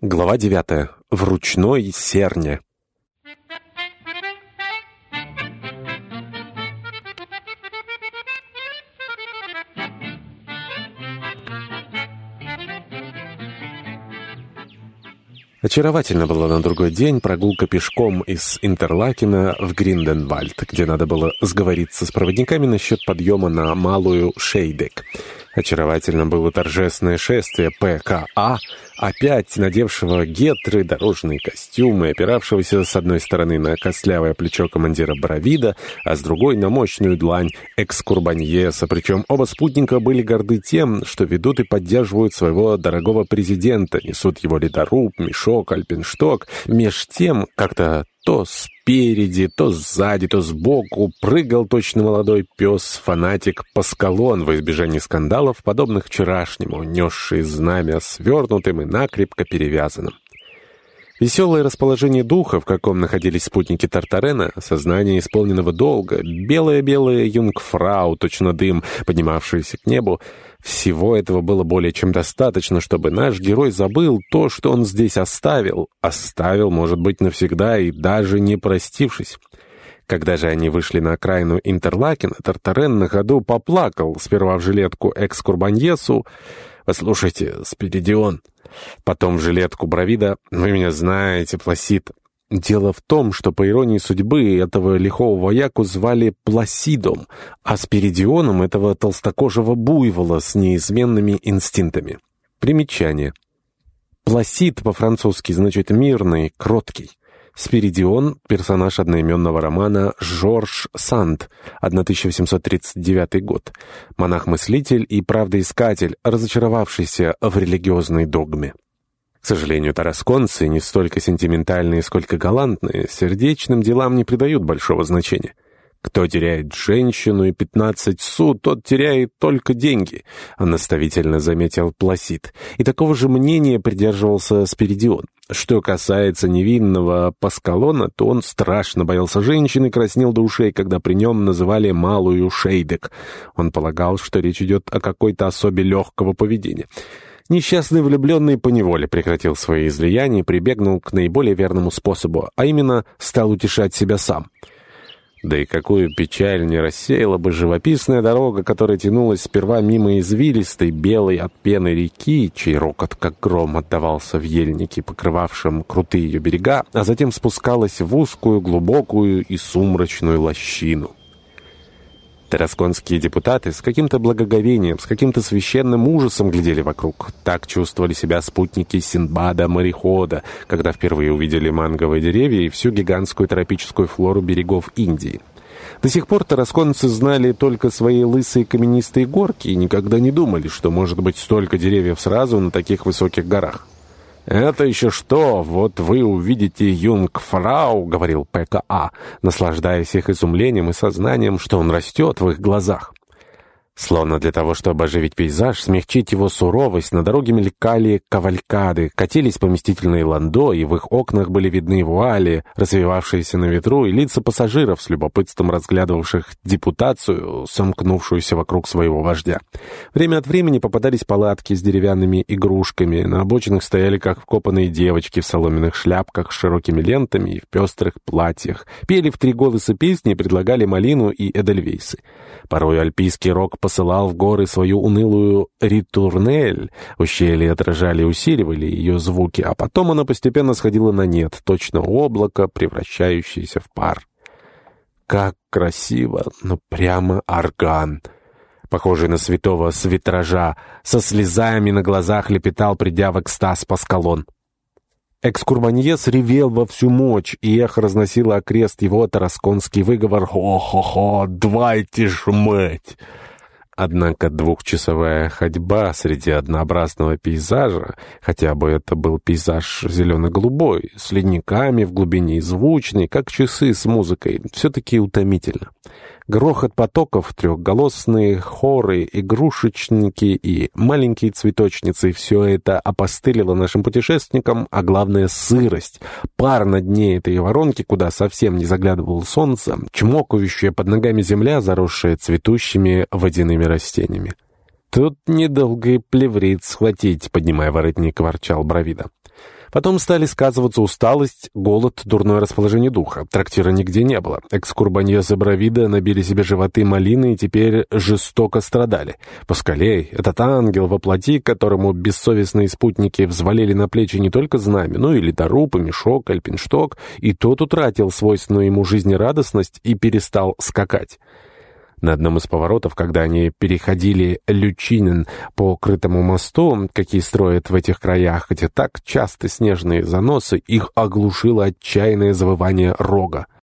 Глава девятая. В ручной серне. Очаровательно было на другой день прогулка пешком из Интерлакена в Гринденвальд, где надо было сговориться с проводниками насчет подъема на Малую Шейдек. Очаровательно было торжественное шествие ПКА, опять надевшего гетры, дорожные костюмы, опиравшегося с одной стороны на костлявое плечо командира Бравида, а с другой на мощную длань экскурбаньеса. Причем оба спутника были горды тем, что ведут и поддерживают своего дорогого президента, несут его ледоруб, мешок, альпиншток, меж тем как-то то спереди, то сзади, то сбоку прыгал точно молодой пес-фанатик Паскалон в избежании скандалов, подобных вчерашнему, несший знамя свернутым и накрепко перевязанным. Веселое расположение духа, в каком находились спутники Тартарена, сознание исполненного долга, белая-белая юнгфрау, точно дым, поднимавшийся к небу, всего этого было более чем достаточно, чтобы наш герой забыл то, что он здесь оставил. Оставил, может быть, навсегда и даже не простившись. Когда же они вышли на окраину Интерлакена, Тартарен на ходу поплакал, сперва в жилетку экскурбаньесу. «Послушайте, Спиридион...» Потом жилетку Бравида. «Вы меня знаете, Пласид». Дело в том, что, по иронии судьбы, этого лихого вояку звали Пласидом, а Спиридионом этого толстокожего буйвола с неизменными инстинктами. Примечание. Пласид по-французски значит «мирный», «кроткий». Спиридион — персонаж одноименного романа «Жорж Санд», 1839 год. Монах-мыслитель и правдоискатель, разочаровавшийся в религиозной догме. К сожалению, тарасконцы не столько сентиментальные, сколько галантные, сердечным делам не придают большого значения. Кто теряет женщину и пятнадцать су, тот теряет только деньги, — наставительно заметил Пласид. И такого же мнения придерживался Спиридион. Что касается невинного Паскалона, то он страшно боялся женщин и краснел до ушей, когда при нем называли «малую шейдек». Он полагал, что речь идет о какой-то особе легкого поведения. Несчастный влюбленный поневоле прекратил свои излияния и прибегнул к наиболее верному способу, а именно стал утешать себя сам — да и какую печаль не рассеяла бы живописная дорога, которая тянулась сперва мимо извилистой белой от пены реки, чей рокот как гром отдавался в ельнике, покрывавшем крутые ее берега, а затем спускалась в узкую, глубокую и сумрачную лощину. Тарасконские депутаты с каким-то благоговением, с каким-то священным ужасом глядели вокруг. Так чувствовали себя спутники Синдбада-морехода, когда впервые увидели манговые деревья и всю гигантскую тропическую флору берегов Индии. До сих пор тарасконцы знали только свои лысые каменистые горки и никогда не думали, что может быть столько деревьев сразу на таких высоких горах. «Это еще что? Вот вы увидите юнгфрау», — говорил ПКА, наслаждаясь их изумлением и сознанием, что он растет в их глазах. Словно для того, чтобы оживить пейзаж, смягчить его суровость, на дороге мелькали кавалькады, катились поместительные ландо, и в их окнах были видны вуали, развивавшиеся на ветру, и лица пассажиров с любопытством разглядывавших депутацию, сомкнувшуюся вокруг своего вождя. Время от времени попадались палатки с деревянными игрушками, на обочинах стояли как вкопанные девочки в соломенных шляпках с широкими лентами и в пестрых платьях, пели в три голоса песни и предлагали малину и эдельвейсы. Порой альпийский рок посылал в горы свою унылую ритурнель. Ущелья отражали и усиливали ее звуки, а потом она постепенно сходила на нет, точно облако, превращающееся в пар. Как красиво, но прямо орган. Похожий на святого с витража, со слезами на глазах лепетал, придя в экстаз Паскалон. Экскурманьес ревел во всю мощь, и эхо разносило окрест его тарасконский выговор «Хо-хо-хо, двайте жмыть!» Однако двухчасовая ходьба среди однообразного пейзажа, хотя бы это был пейзаж зелено-голубой, с ледниками в глубине и звучный, как часы с музыкой, все-таки утомительно. Грохот потоков, трехголосные хоры, игрушечники и маленькие цветочницы — все это опостылило нашим путешественникам, а главное — сырость. Пар на дне этой воронки, куда совсем не заглядывало солнце, чмокающая под ногами земля, заросшая цветущими водяными растениями. «Тут недолго и плеврит схватить», — поднимая воротник, ворчал Бравида. Потом стали сказываться усталость, голод, дурное расположение духа. Трактира нигде не было. Экскурбаньезы Бравида набили себе животы малины и теперь жестоко страдали. Паскалей, этот ангел во плоти, которому бессовестные спутники взвалили на плечи не только знамя, но и ледоруб, и мешок, альпиншток, и тот утратил свойственную ему жизнерадостность и перестал скакать. На одном из поворотов, когда они переходили Лючинен по крытому мосту, какие строят в этих краях, где так часто снежные заносы, их оглушило отчаянное завывание рога.